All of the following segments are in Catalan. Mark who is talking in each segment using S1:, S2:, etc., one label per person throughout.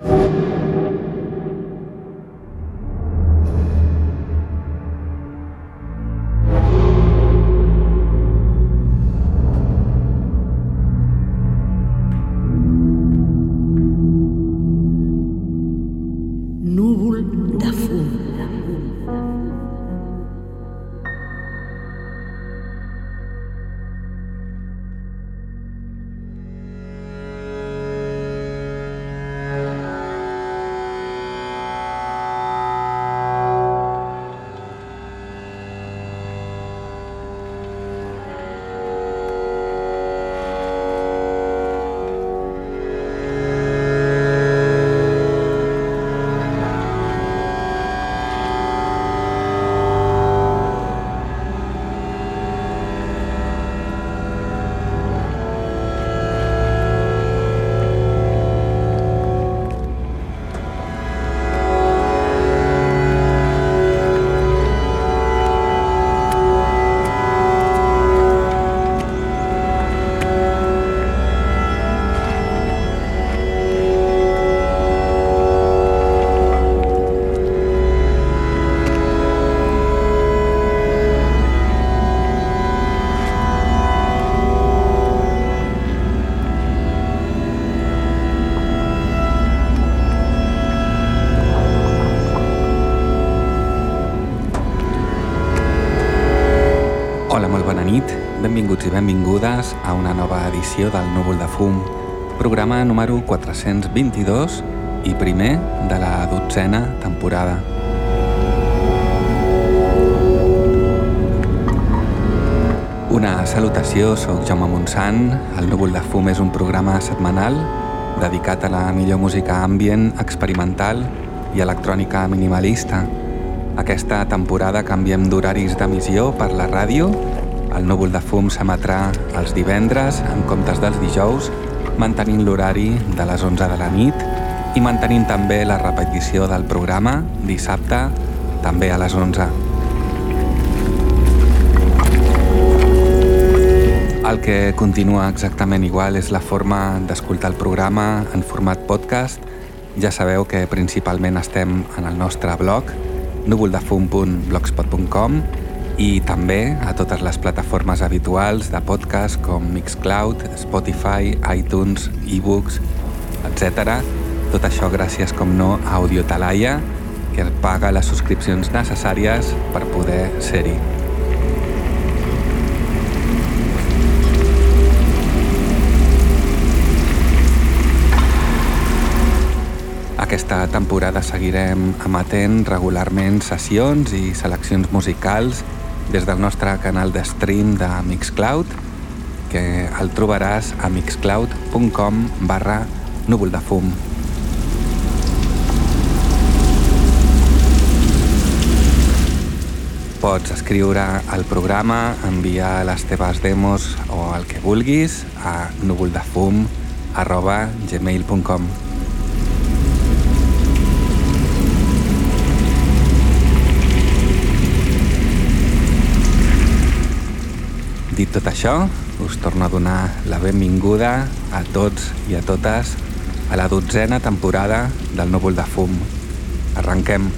S1: you. I benvingudes a una nova edició del Núvol de Fum, programa número 422 i primer de la dotzena temporada. Una salutació, sóc Jaume Montsant. El Núvol de Fum és un programa setmanal dedicat a la millor música ambient, experimental i electrònica minimalista. Aquesta temporada canviem d'horaris d'emissió per la ràdio el núvol de fum s'emetrà els divendres en comptes dels dijous, mantenint l'horari de les 11 de la nit i mantenint també la repetició del programa dissabte, també a les 11. El que continua exactament igual és la forma d'escoltar el programa en format podcast. Ja sabeu que principalment estem en el nostre blog núvoldefum.blogspot.com i també a totes les plataformes habituals de podcast com Mixcloud, Spotify, iTunes, ebooks, etc. Tot això gràcies, com no, a Audio Talaia, que paga les subscripcions necessàries per poder ser-hi. Aquesta temporada seguirem emetent regularment sessions i seleccions musicals des del nostre canal de stream de Mixcloud, que el trobaràs a mixcloud.com barra núvol de fum. Pots escriure al programa, enviar les teves demos o el que vulguis a núvoldefum arroba gmail.com. Dit tot això, us torno a donar la benvinguda a tots i a totes a la dotzena temporada del Núvol de Fum. Arrenquem.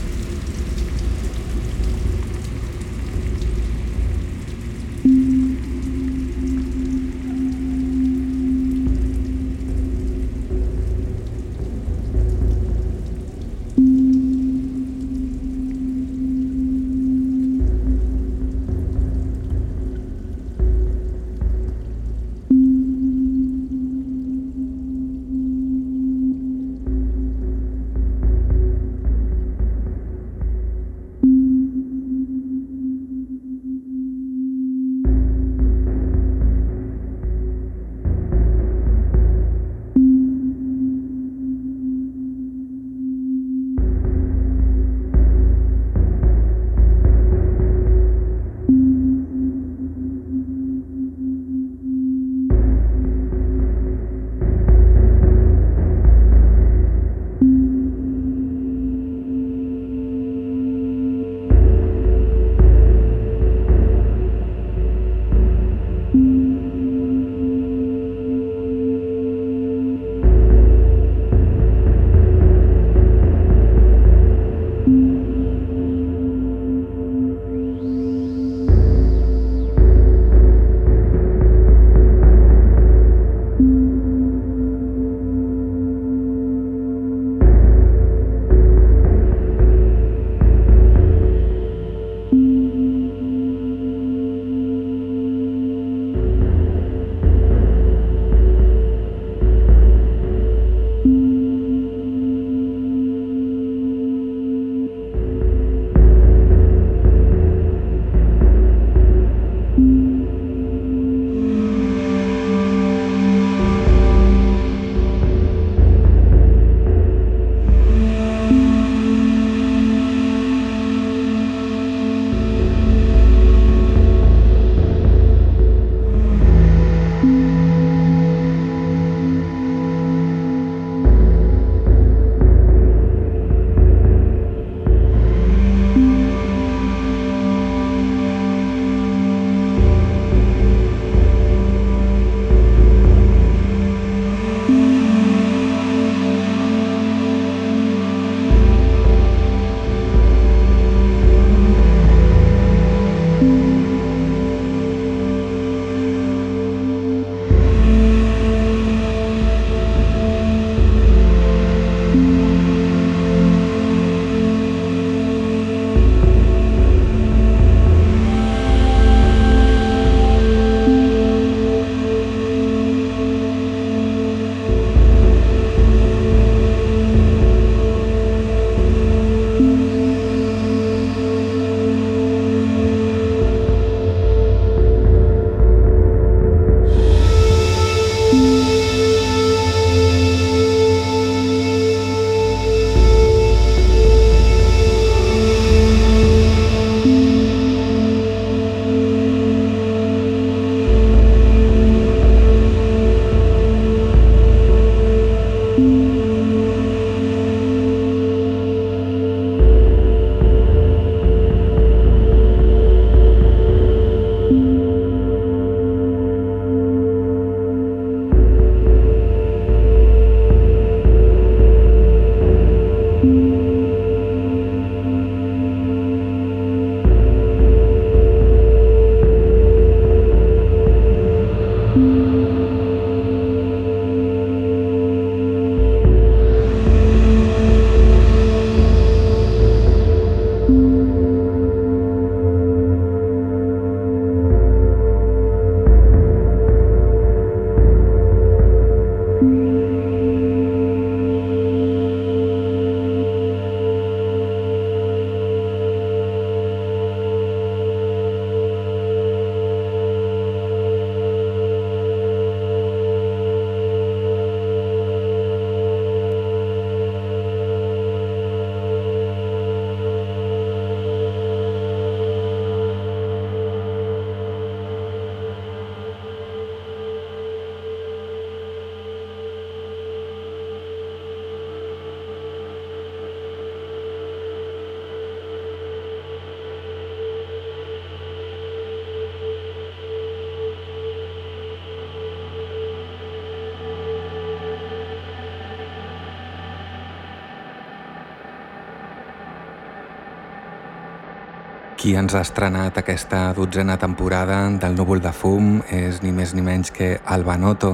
S1: Qui ens ha estrenat aquesta dotzena temporada del Núvol de Fum és ni més ni menys que Alba Noto,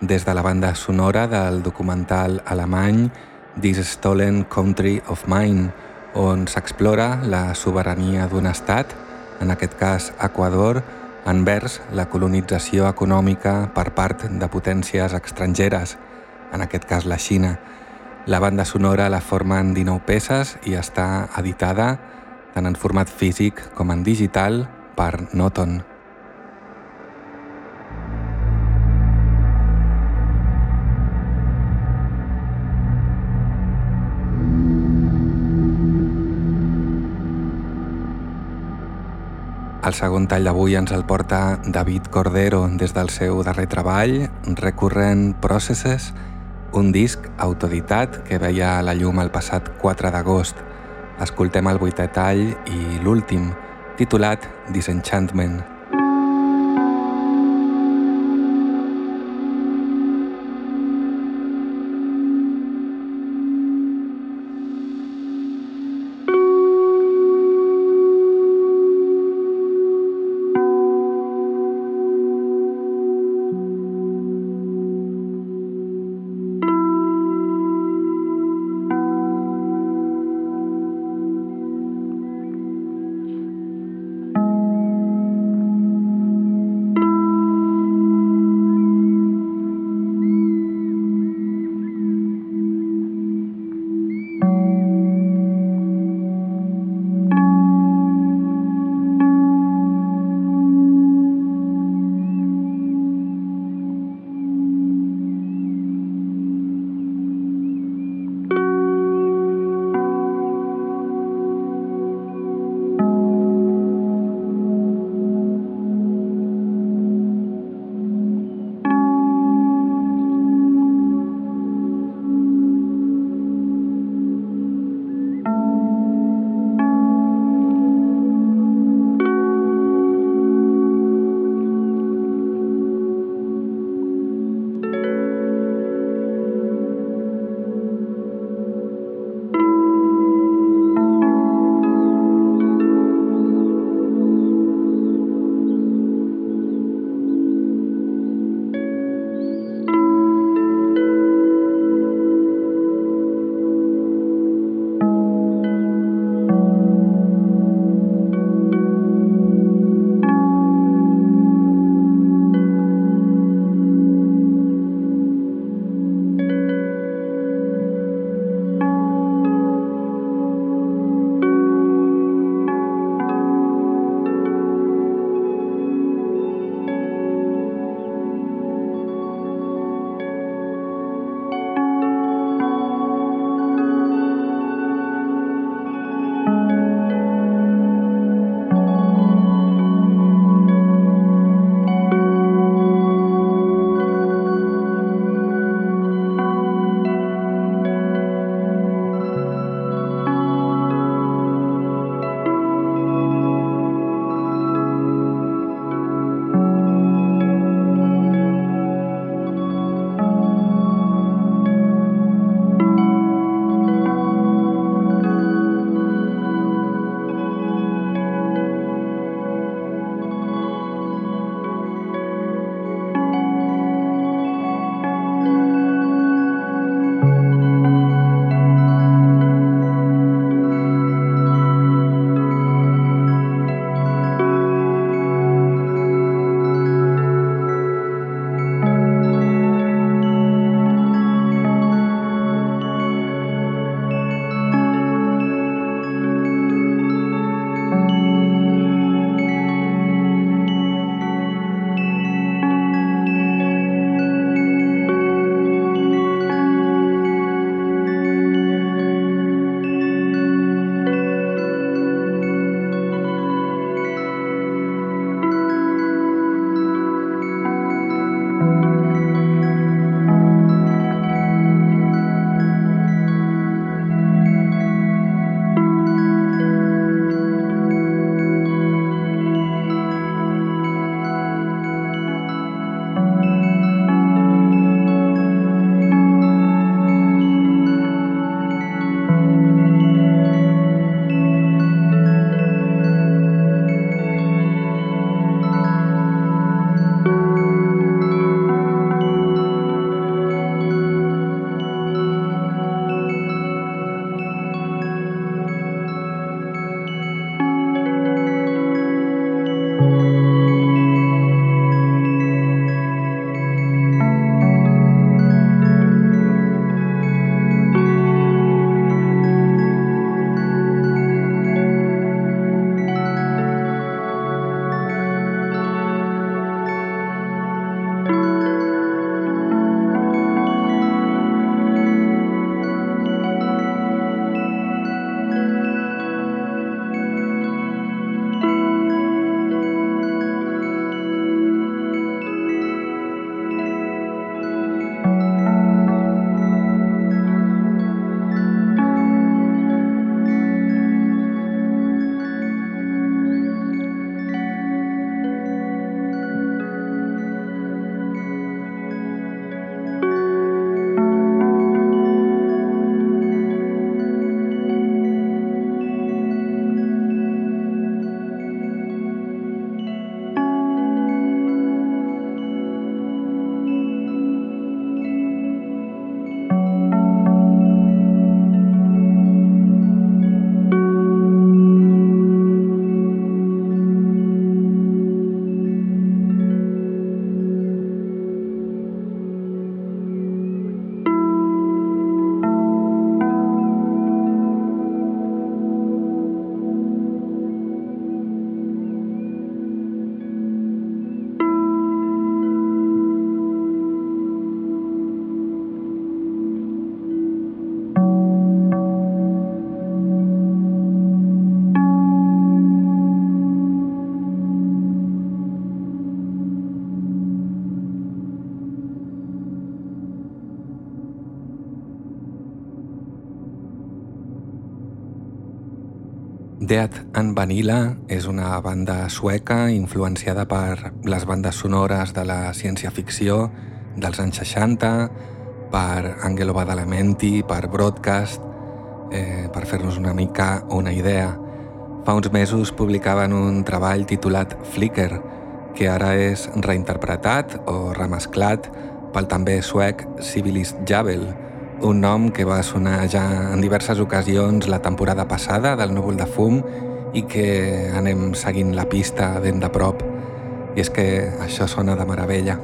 S1: des de la banda sonora del documental alemany This Stolen Country of Mine, on s'explora la sobirania d'un estat, en aquest cas Equador, envers la colonització econòmica per part de potències estrangeres, en aquest cas la Xina. La banda sonora la formen 19 peces i està editada tant en format físic com en digital per Noton. El segon tall d'avui ens el porta David Cordero des del seu darrer treball, Recurrent Processes, un disc autoeditat que veia la llum el passat 4 d'agost. Escoltem el vuitè tall i l'últim, titulat Disenchantment. Death and Vanilla és una banda sueca influenciada per les bandes sonores de la ciència-ficció dels anys 60, per Angelo Badalamenti, per Broadcast, eh, per fer-nos una mica una idea. Fa uns mesos publicaven un treball titulat Flicker, que ara és reinterpretat o remesclat pel també suec Civilist Jabel, un nom que va sonar ja en diverses ocasions la temporada passada del Núvol de Fum i que anem seguint la pista ben de prop. I és que això sona de meravella.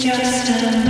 S2: just a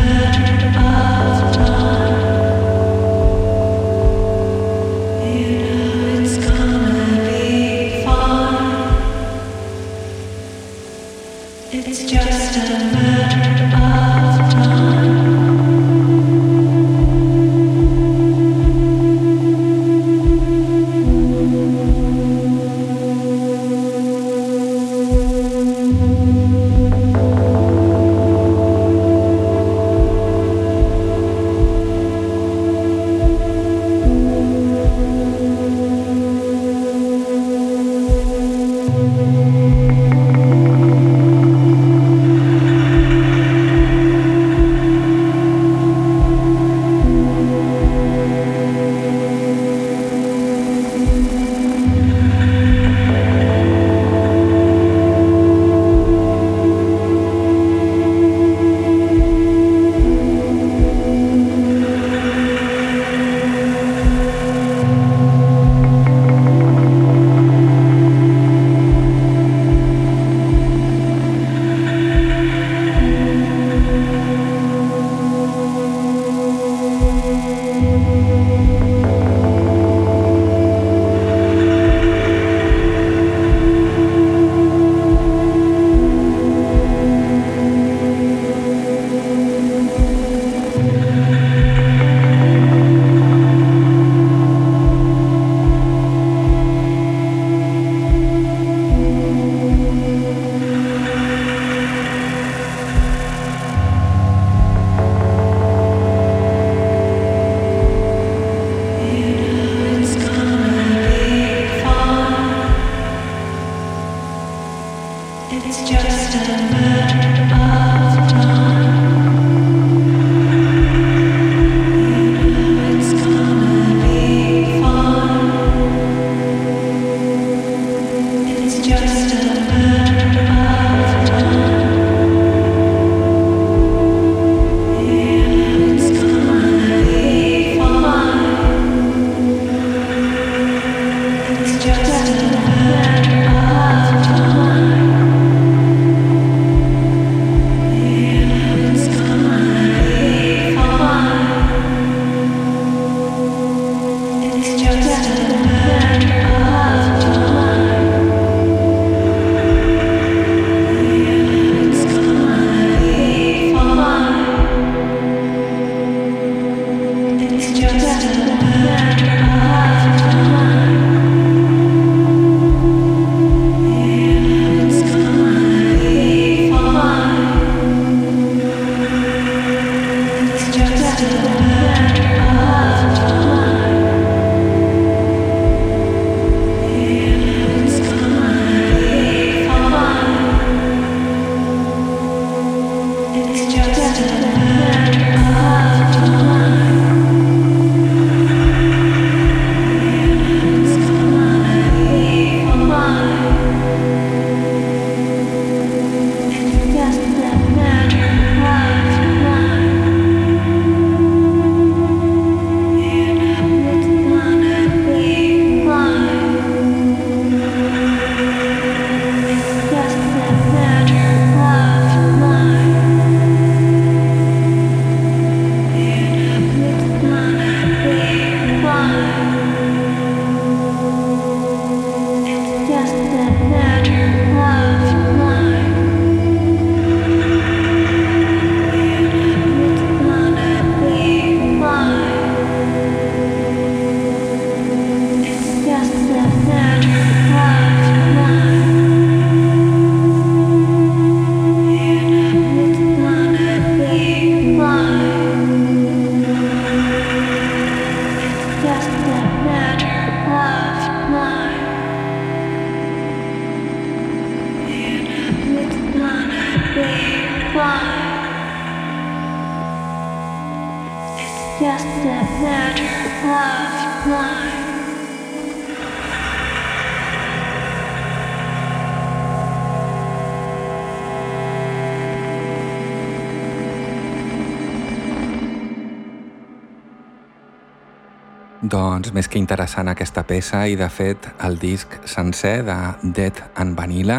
S1: Doncs més que interessant aquesta peça i de fet el disc sencer de Dead and Vanilla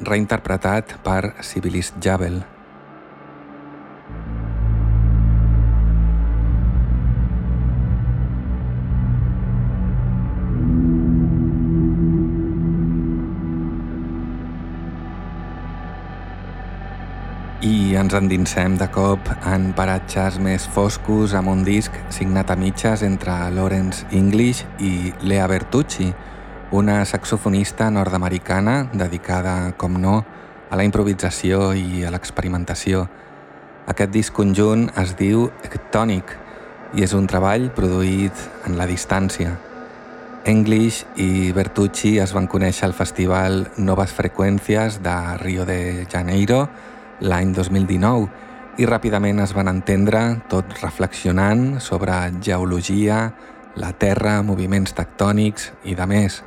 S1: reinterpretat per Sibylis Jabel. Ens endinsem de cop en paratges més foscos amb un disc signat a mitges entre Lawrence English i Lea Bertucci, una saxofonista nord-americana dedicada, com no, a la improvisació i a l'experimentació. Aquest disc conjunt es diu Ectonic i és un treball produït en la distància. English i Bertucci es van conèixer al festival Noves Freqüències de Rio de Janeiro l'any 2019 i ràpidament es van entendre tot reflexionant sobre geologia, la Terra, moviments tectònics i de més.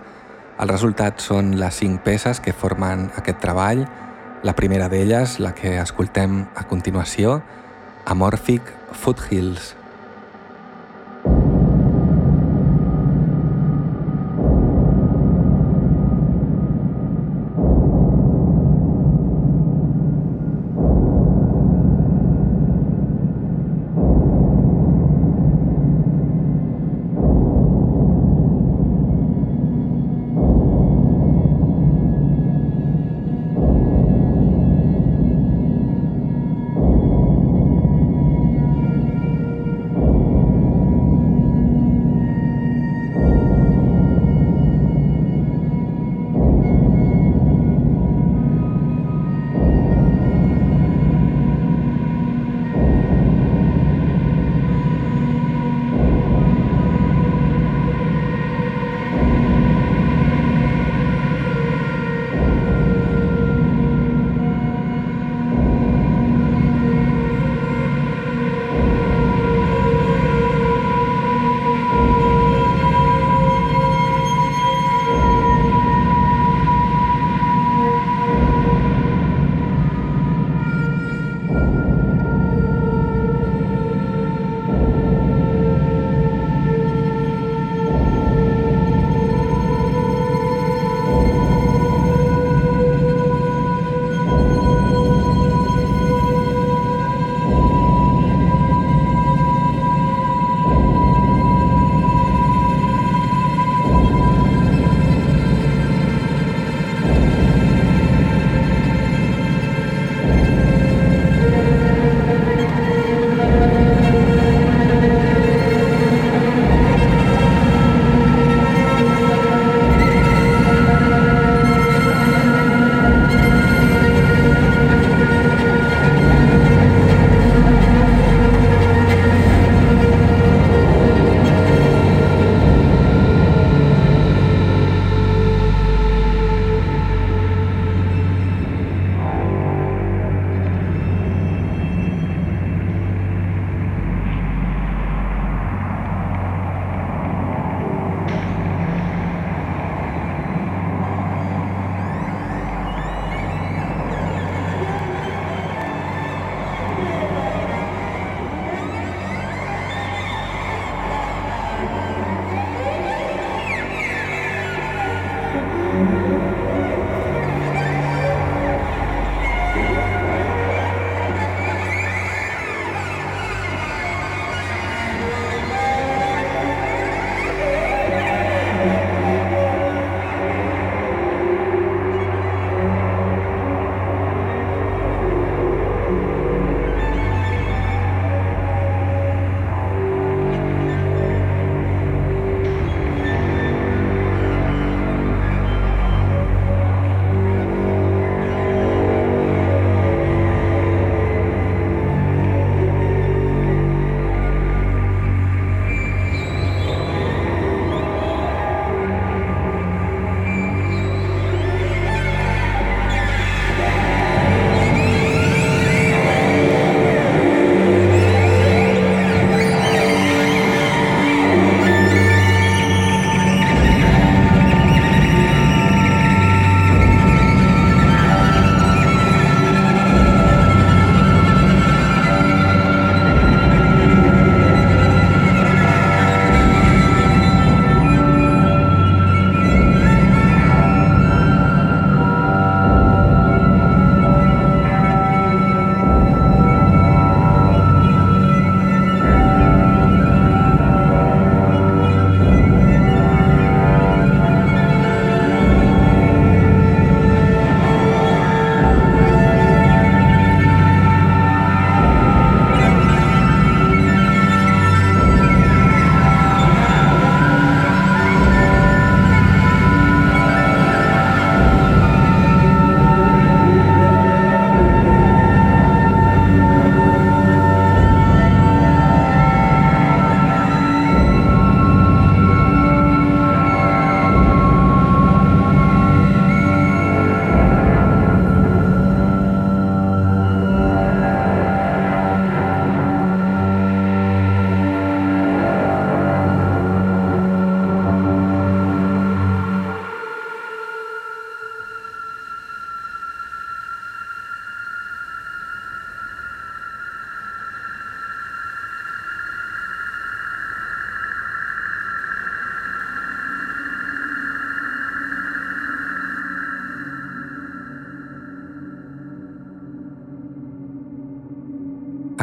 S1: El resultat són les cinc peces que formen aquest treball, la primera d'elles, la que escoltem a continuació, Amorphic Foothills.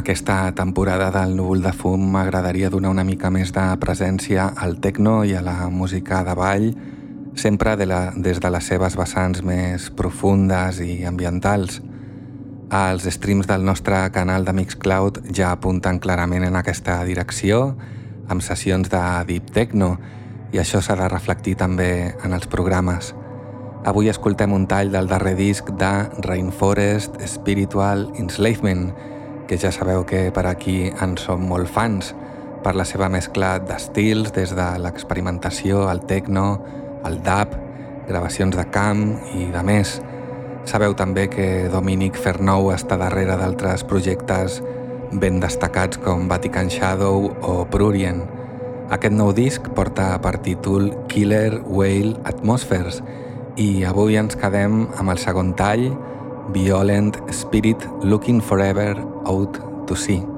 S1: Aquesta temporada del Núvol de Fum m'agradaria donar una mica més de presència al techno i a la música de ball, sempre de la, des de les seves vessants més profundes i ambientals. Els streams del nostre canal de Mixcloud ja apunten clarament en aquesta direcció, amb sessions de Deep Techno, i això s'ha de reflectir també en els programes. Avui escoltem un tall del darrer disc de Rainforest Spiritual Enslavement, que ja sabeu que per aquí en som molt fans per la seva mescla d'estils des de l'experimentació, el techno, el dub, gravacions de camp i de més. Sabeu també que Dominic Fernou està darrere d'altres projectes ben destacats com Vatican Shadow o Prurient. Aquest nou disc porta per títol Killer Whale Atmospheres i avui ens quedem amb el segon tall, Violent Spirit Looking Forever Out to Sea.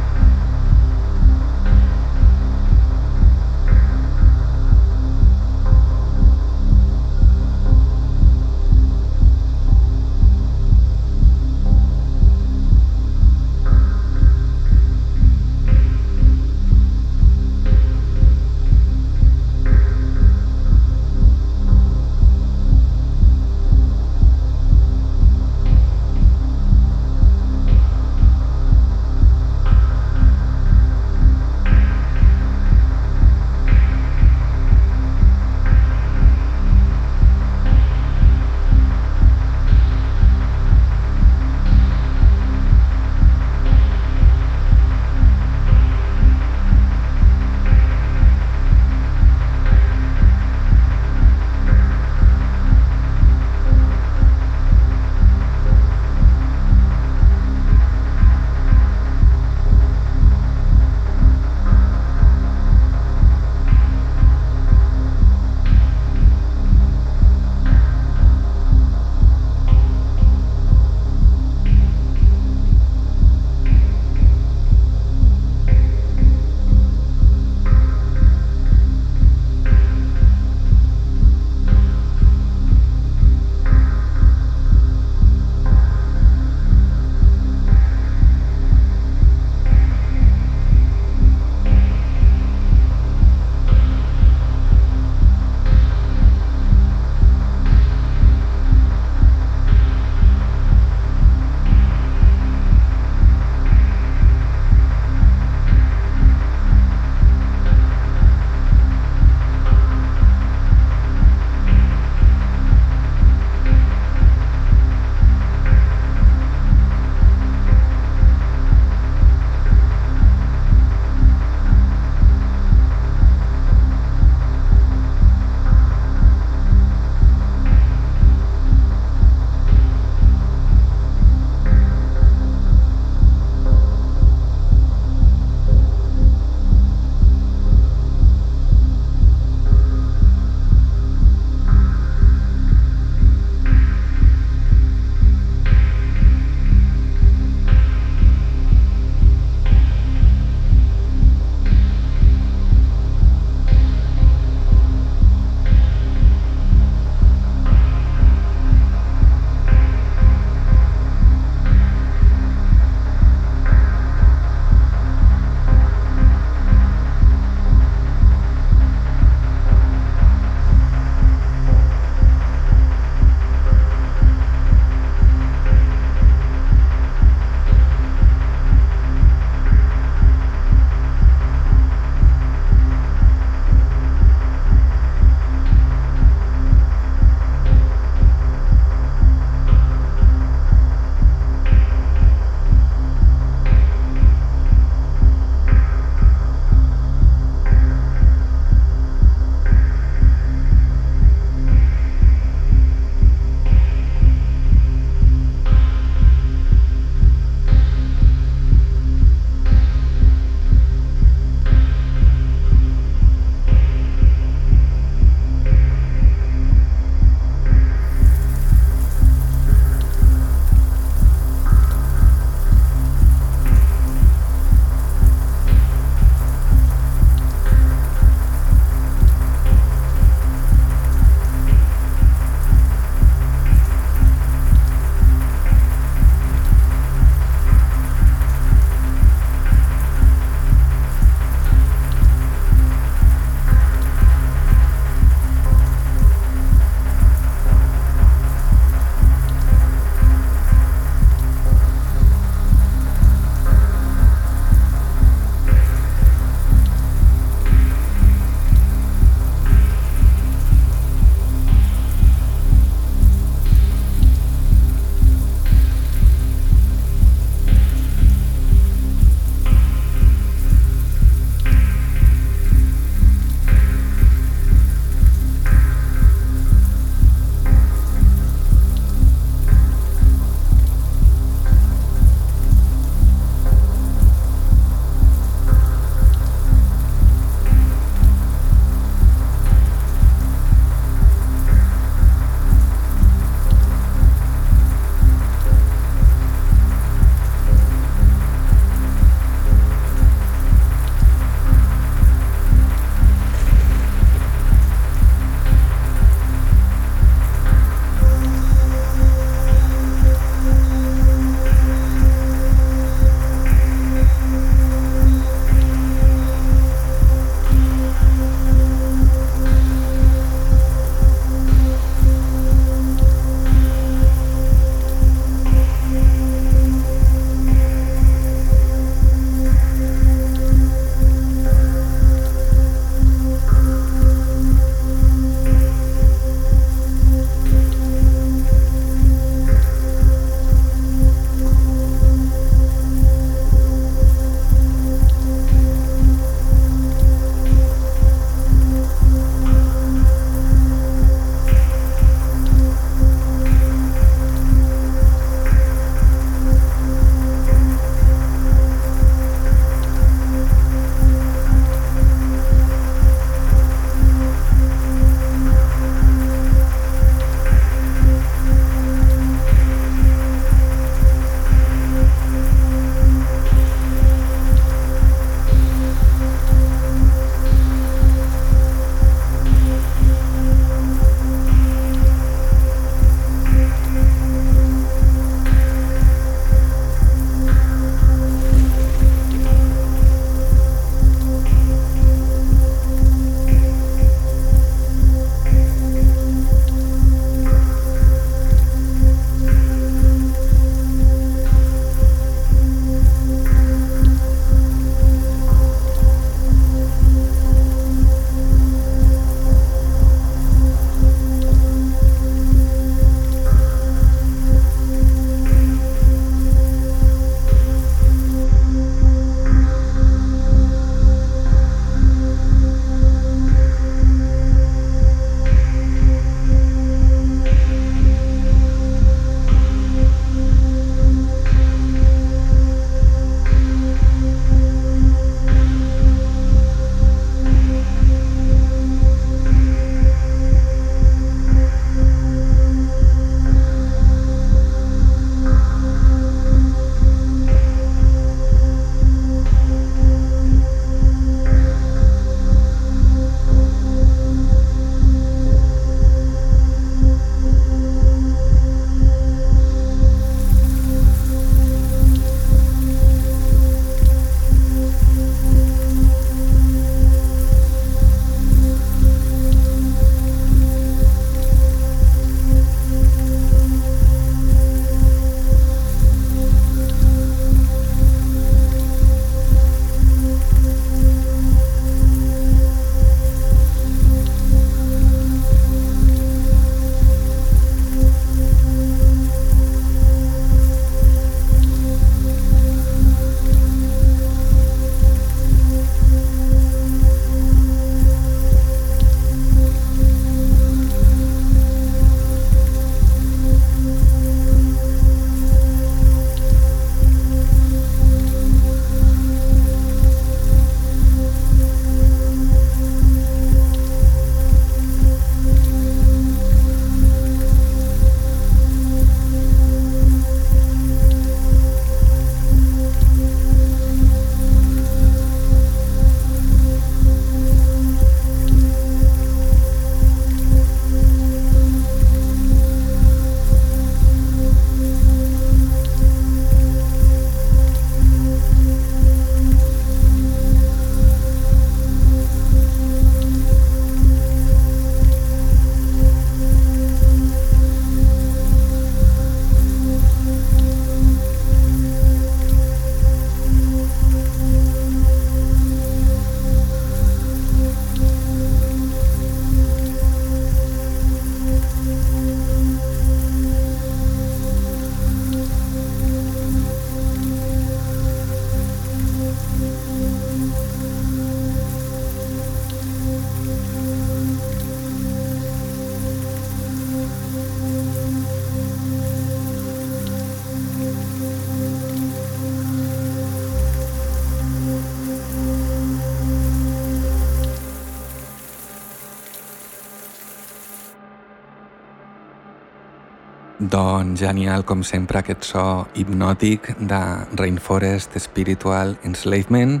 S1: Doncs genial, com sempre, aquest so hipnòtic de Rainforest Spiritual Enslavement,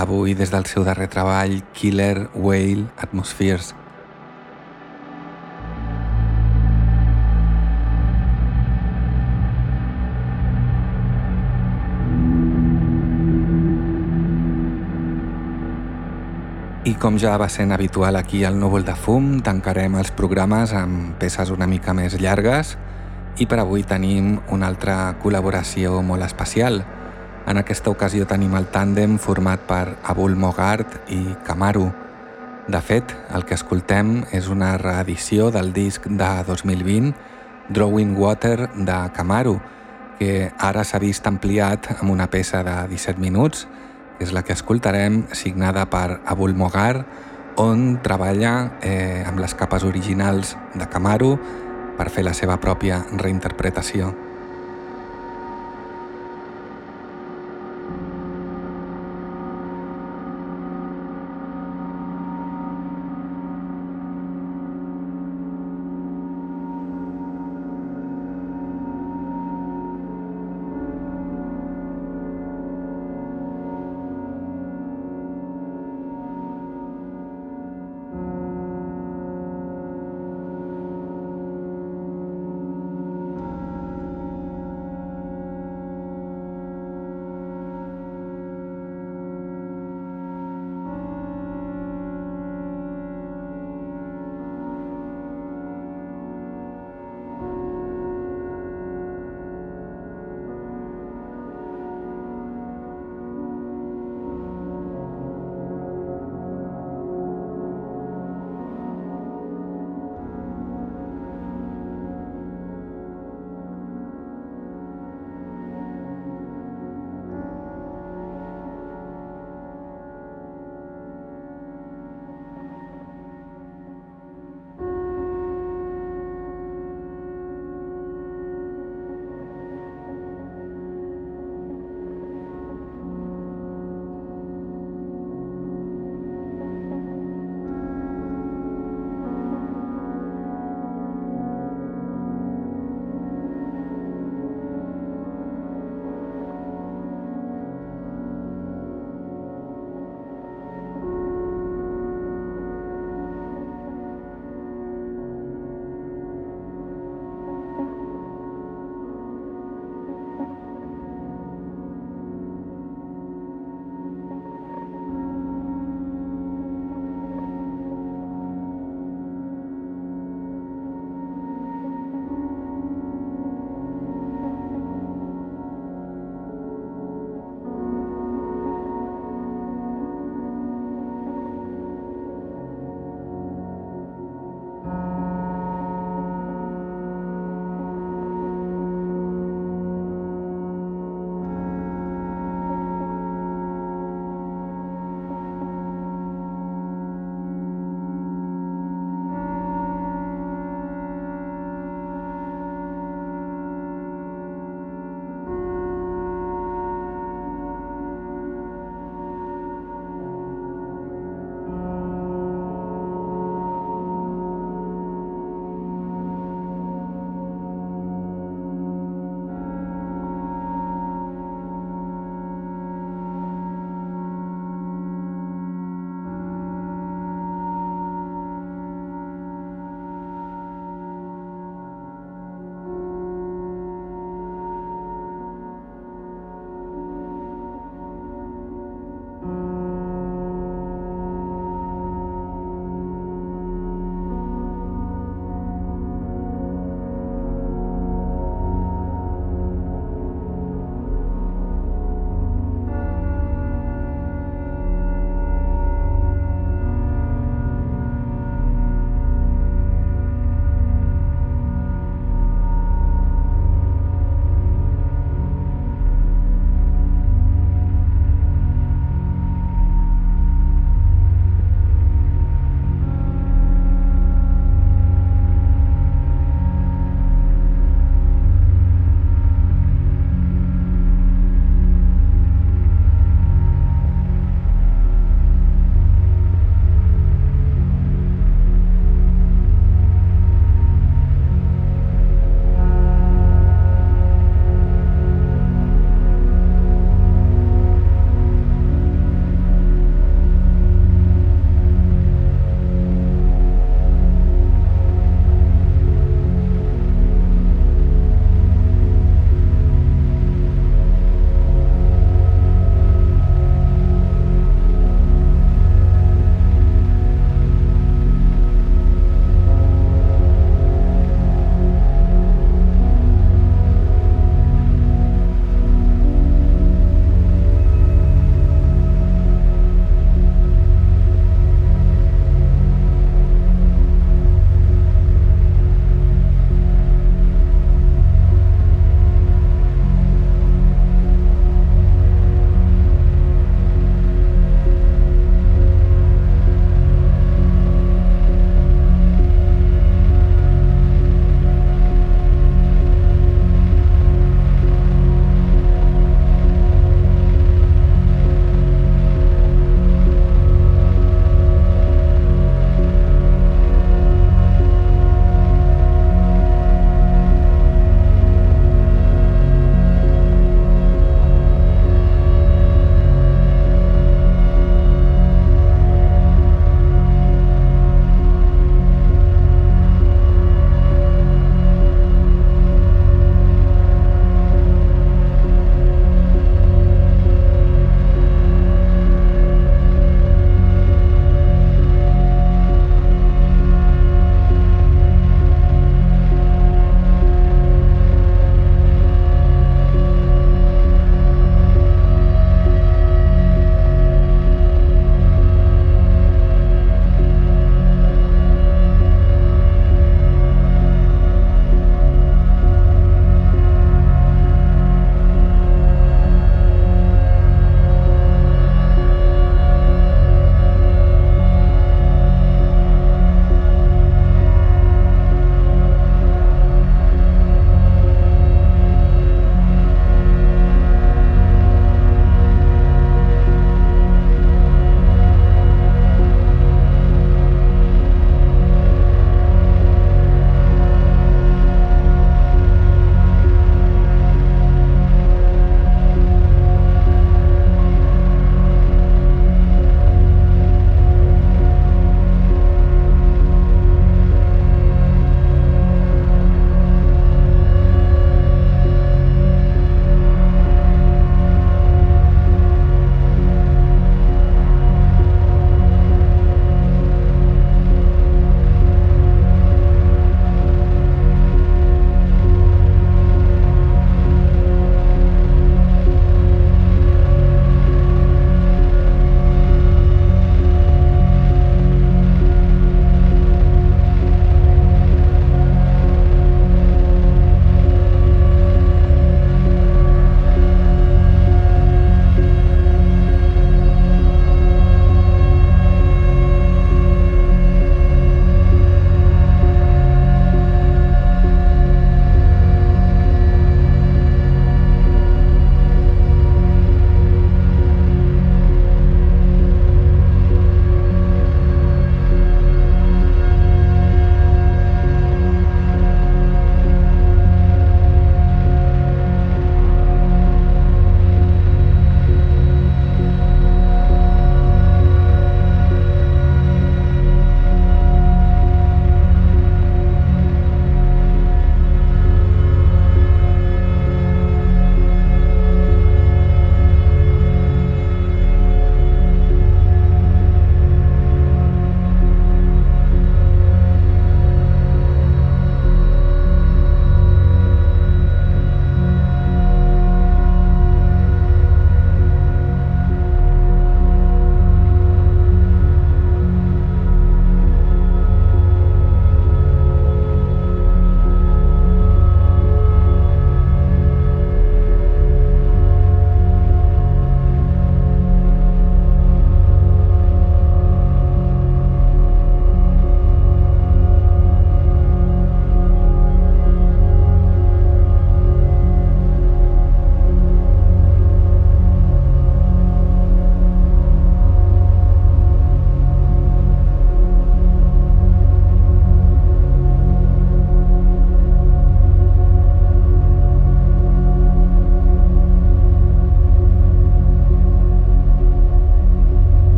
S1: avui des del seu darrer treball Killer Whale Atmospheres. I com ja va sent habitual aquí al Núvol de Fum, tancarem els programes amb peces una mica més llargues i per avui tenim una altra col·laboració molt especial. En aquesta ocasió tenim el tàndem format per Abul Mogart i Kamaru. De fet, el que escoltem és una reedició del disc de 2020 Drawing Water de Kamaru, que ara s'ha vist ampliat amb una peça de 17 minuts és la que escoltarem, signada per Abul Mogar, on treballa eh, amb les capes originals de Camaro per fer la seva pròpia reinterpretació.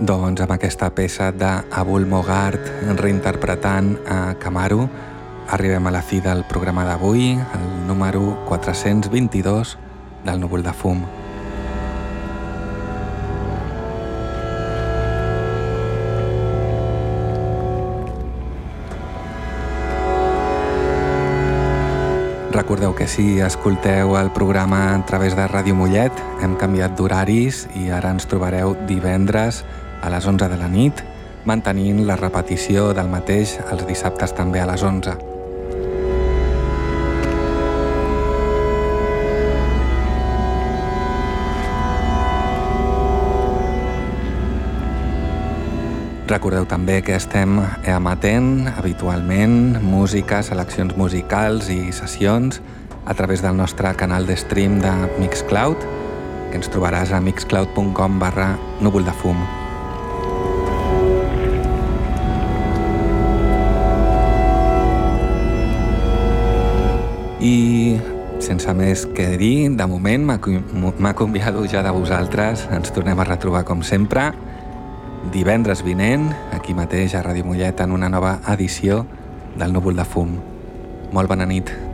S1: Doncs amb aquesta peça d'Abul Mogart reinterpretant a Camaro arribem a la fi del programa d'avui, el número 422 del núvol de fum. Recordeu que si escolteu el programa a través de Ràdio Mollet hem canviat d'horaris i ara ens trobareu divendres a les 11 de la nit, mantenint la repetició del mateix els dissabtes també a les 11. Recordeu també que estem emetent habitualment música, seleccions musicals i sessions a través del nostre canal de stream de Mixcloud, que ens trobaràs a mixcloud.com barra núvol de fum. Sense més que dir, de moment m'acomiado ja de vosaltres. Ens tornem a retrobar com sempre divendres vinent, aquí mateix a Ràdio Mollet, en una nova edició del Núvol de Fum. Molt bona nit.